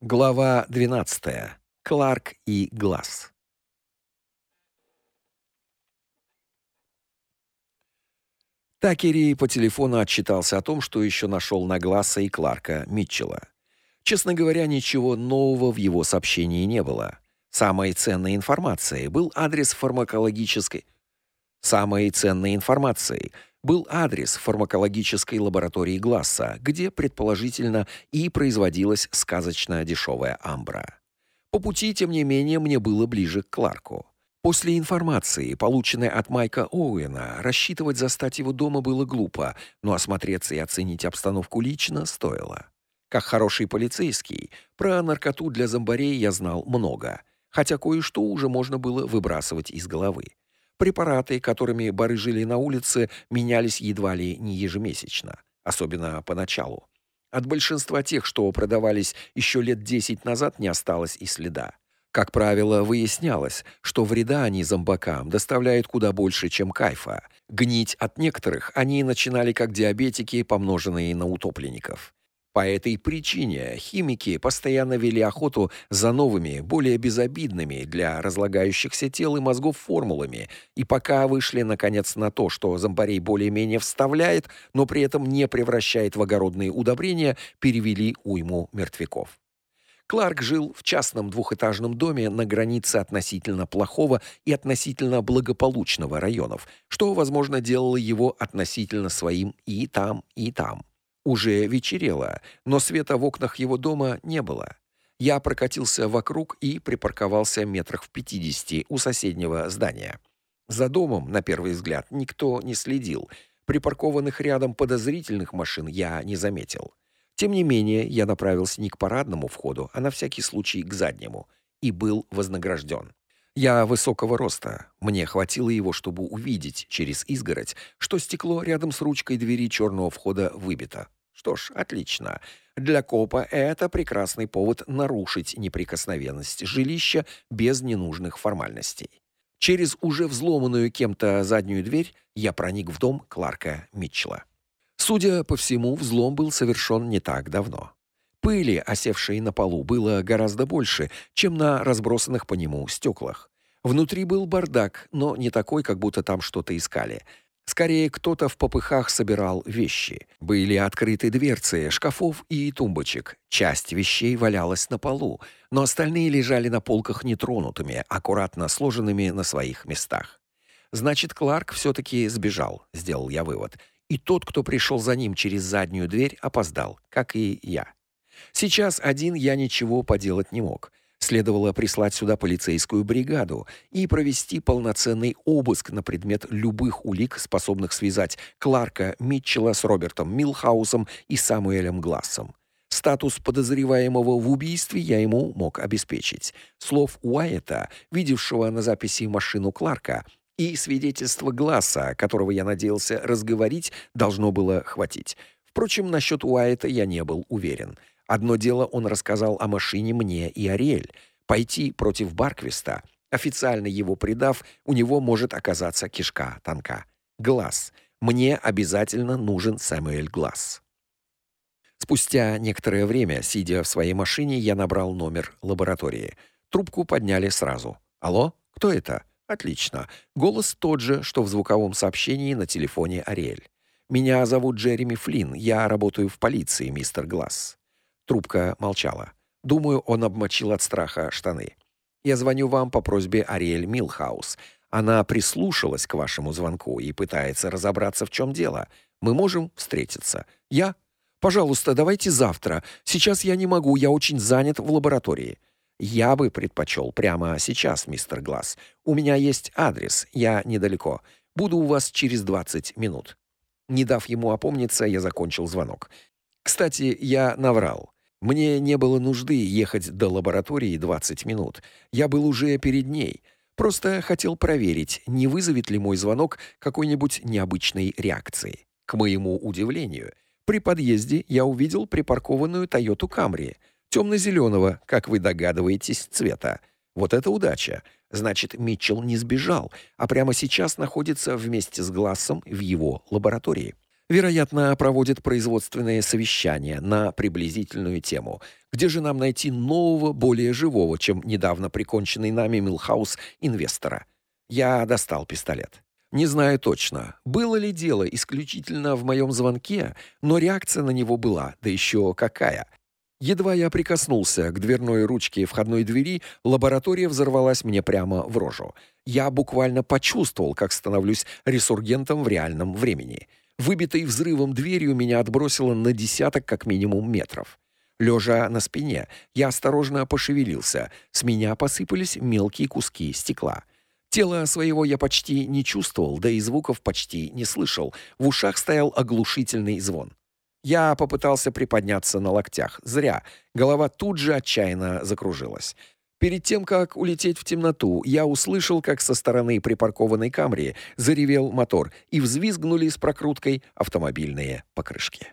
Глава 12. Кларк и Глаз. Такери по телефону отчитался о том, что еще нашел на Гласса и Кларка Митчелла. Честно говоря, ничего нового в его сообщении не было. Самой ценной информацией был адрес фармакологической Самой ценной информацией был адрес фармакологической лаборатории Гласса, где предположительно и производилась сказочно дешевая амбра. По пути, тем не менее, мне было ближе к Кларку. После информации, полученной от Майка Оуэна, рассчитывать застать его дома было глупо, но осмотреться и оценить обстановку лично стоило. Как хороший полицейский, про наркоту для зомбарей я знал много, хотя кое-что уже можно было выбрасывать из головы. Препараты, которыми барыжили на улице, менялись едва ли не ежемесячно, особенно поначалу. От большинства тех, что продавались еще лет 10 назад, не осталось и следа. Как правило, выяснялось, что вреда они зомбакам доставляют куда больше, чем кайфа. Гнить от некоторых они начинали как диабетики, помноженные на утопленников. По этой причине химики постоянно вели охоту за новыми, более безобидными для разлагающихся тел и мозгов формулами, и пока вышли наконец на то, что зомбарей более-менее вставляет, но при этом не превращает в огородные удобрения, перевели уйму мертвяков. Кларк жил в частном двухэтажном доме на границе относительно плохого и относительно благополучного районов, что, возможно, делало его относительно своим и там, и там. Уже вечерело, но света в окнах его дома не было. Я прокатился вокруг и припарковался метрах в пятидесяти у соседнего здания. За домом, на первый взгляд, никто не следил. Припаркованных рядом подозрительных машин я не заметил. Тем не менее, я направился не к парадному входу, а на всякий случай к заднему и был вознагражден. Я высокого роста. Мне хватило его, чтобы увидеть через изгородь, что стекло рядом с ручкой двери черного входа выбито. Что ж, отлично. Для копа это прекрасный повод нарушить неприкосновенность жилища без ненужных формальностей. Через уже взломанную кем-то заднюю дверь я проник в дом Кларка Митчелла. Судя по всему, взлом был совершен не так давно. Пыли, осевшей на полу, было гораздо больше, чем на разбросанных по нему стеклах. Внутри был бардак, но не такой, как будто там что-то искали. Скорее, кто-то в попыхах собирал вещи. Были открыты дверцы шкафов и тумбочек. Часть вещей валялась на полу, но остальные лежали на полках нетронутыми, аккуратно сложенными на своих местах. Значит, Кларк все таки сбежал, сделал я вывод. И тот, кто пришел за ним через заднюю дверь, опоздал, как и я. Сейчас один я ничего поделать не мог. Следовало прислать сюда полицейскую бригаду и провести полноценный обыск на предмет любых улик, способных связать Кларка Митчелла с Робертом Милхаусом и Самуэлем Глассом. Статус подозреваемого в убийстве я ему мог обеспечить. Слов Уайта, видевшего на записи машину Кларка, и свидетельства Гласса, которого я надеялся разговорить, должно было хватить. Впрочем, насчет Уайта я не был уверен. Одно дело он рассказал о машине мне и Ариэль. Пойти против Барквиста, официально его предав, у него может оказаться кишка тонка. Глаз. Мне обязательно нужен Сэмюэль Глаз. Спустя некоторое время, сидя в своей машине, я набрал номер лаборатории. Трубку подняли сразу. Алло, кто это? Отлично. Голос тот же, что в звуковом сообщении на телефоне Ариэль. Меня зовут Джереми Флинн. Я работаю в полиции, мистер Глаз. Трубка молчала. Думаю, он обмочил от страха штаны. Я звоню вам по просьбе Ариэль Милхаус. Она прислушалась к вашему звонку и пытается разобраться, в чем дело. Мы можем встретиться. Я? Пожалуйста, давайте завтра. Сейчас я не могу, я очень занят в лаборатории. Я бы предпочел прямо сейчас, мистер Глаз. У меня есть адрес, я недалеко. Буду у вас через 20 минут. Не дав ему опомниться, я закончил звонок. Кстати, я наврал. Мне не было нужды ехать до лаборатории 20 минут. Я был уже перед ней. Просто хотел проверить, не вызовет ли мой звонок какой-нибудь необычной реакции. К моему удивлению, при подъезде я увидел припаркованную Toyota Camry, темно-зеленого, как вы догадываетесь, цвета. Вот это удача. Значит, Митчелл не сбежал, а прямо сейчас находится вместе с Глассом в его лаборатории. Вероятно, проводит производственное совещание на приблизительную тему. Где же нам найти нового, более живого, чем недавно приконченный нами Милхаус инвестора? Я достал пистолет. Не знаю точно, было ли дело исключительно в моем звонке, но реакция на него была, да еще какая. Едва я прикоснулся к дверной ручке входной двери, лаборатория взорвалась мне прямо в рожу. Я буквально почувствовал, как становлюсь ресургентом в реальном времени. Выбитой взрывом дверью меня отбросило на десяток как минимум метров. Лежа на спине, я осторожно пошевелился. С меня посыпались мелкие куски стекла. Тело своего я почти не чувствовал, да и звуков почти не слышал. В ушах стоял оглушительный звон. Я попытался приподняться на локтях. Зря. Голова тут же отчаянно закружилась. Перед тем, как улететь в темноту, я услышал, как со стороны припаркованной Камри заревел мотор и взвизгнули с прокруткой автомобильные покрышки.